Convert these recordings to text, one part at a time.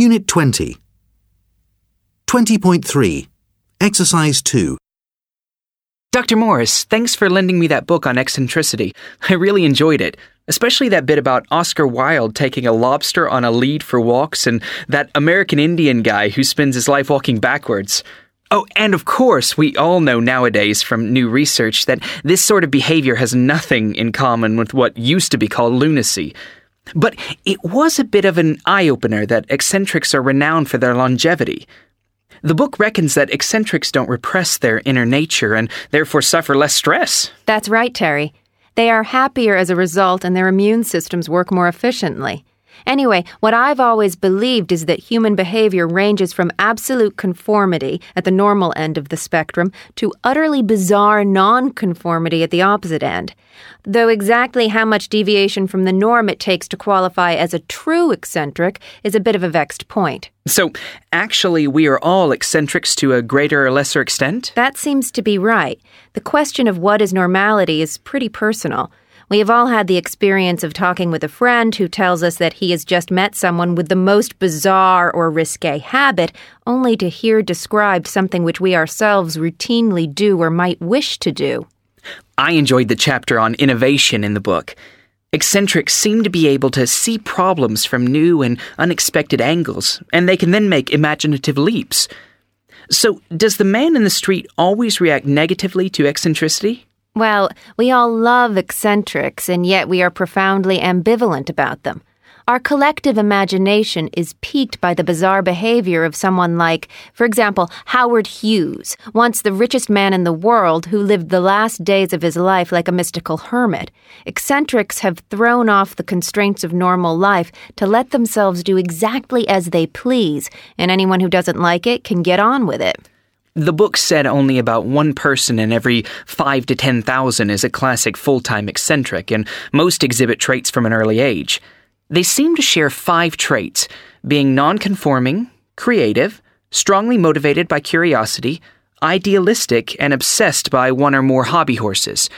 Unit 20. 20.3. Exercise 2. Dr. Morris, thanks for lending me that book on eccentricity. I really enjoyed it, especially that bit about Oscar Wilde taking a lobster on a lead for walks and that American Indian guy who spends his life walking backwards. Oh, and of course, we all know nowadays from new research that this sort of behavior has nothing in common with what used to be called lunacy. But it was a bit of an eye opener that eccentrics are renowned for their longevity. The book reckons that eccentrics don't repress their inner nature and therefore suffer less stress. That's right, Terry. They are happier as a result and their immune systems work more efficiently. Anyway, what I've always believed is that human behavior ranges from absolute conformity at the normal end of the spectrum to utterly bizarre nonconformity at the opposite end. Though exactly how much deviation from the norm it takes to qualify as a true eccentric is a bit of a vexed point. So, actually, we are all eccentrics to a greater or lesser extent? That seems to be right. The question of what is normality is pretty personal. We have all had the experience of talking with a friend who tells us that he has just met someone with the most bizarre or risque habit, only to hear described something which we ourselves routinely do or might wish to do. I enjoyed the chapter on innovation in the book. Eccentrics seem to be able to see problems from new and unexpected angles, and they can then make imaginative leaps. So, does the man in the street always react negatively to eccentricity? Well, we all love eccentrics, and yet we are profoundly ambivalent about them. Our collective imagination is piqued by the bizarre behavior of someone like, for example, Howard Hughes, once the richest man in the world who lived the last days of his life like a mystical hermit. Eccentrics have thrown off the constraints of normal life to let themselves do exactly as they please, and anyone who doesn't like it can get on with it. The book said only about one person in every five to ten thousand is a classic full time eccentric, and most exhibit traits from an early age. They seem to share five traits being nonconforming, creative, strongly motivated by curiosity, idealistic, and obsessed by one or more hobby horses.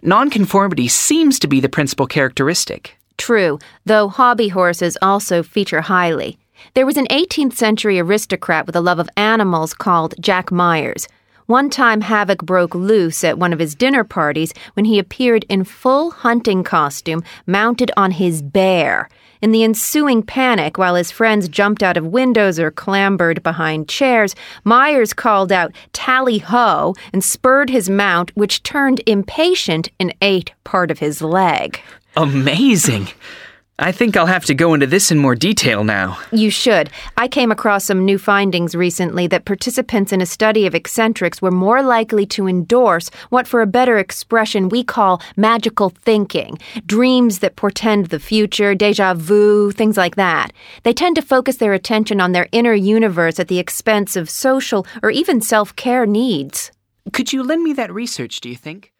Nonconformity seems to be the principal characteristic. True, though hobby horses also feature highly. There was an 18th century aristocrat with a love of animals called Jack Myers. One time, havoc broke loose at one of his dinner parties when he appeared in full hunting costume mounted on his bear. In the ensuing panic, while his friends jumped out of windows or clambered behind chairs, Myers called out, Tally ho, and spurred his mount, which turned impatient and ate part of his leg. Amazing! I think I'll have to go into this in more detail now. You should. I came across some new findings recently that participants in a study of eccentrics were more likely to endorse what, for a better expression, we call magical thinking dreams that portend the future, deja vu, things like that. They tend to focus their attention on their inner universe at the expense of social or even self care needs. Could you lend me that research, do you think?